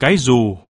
cái dù.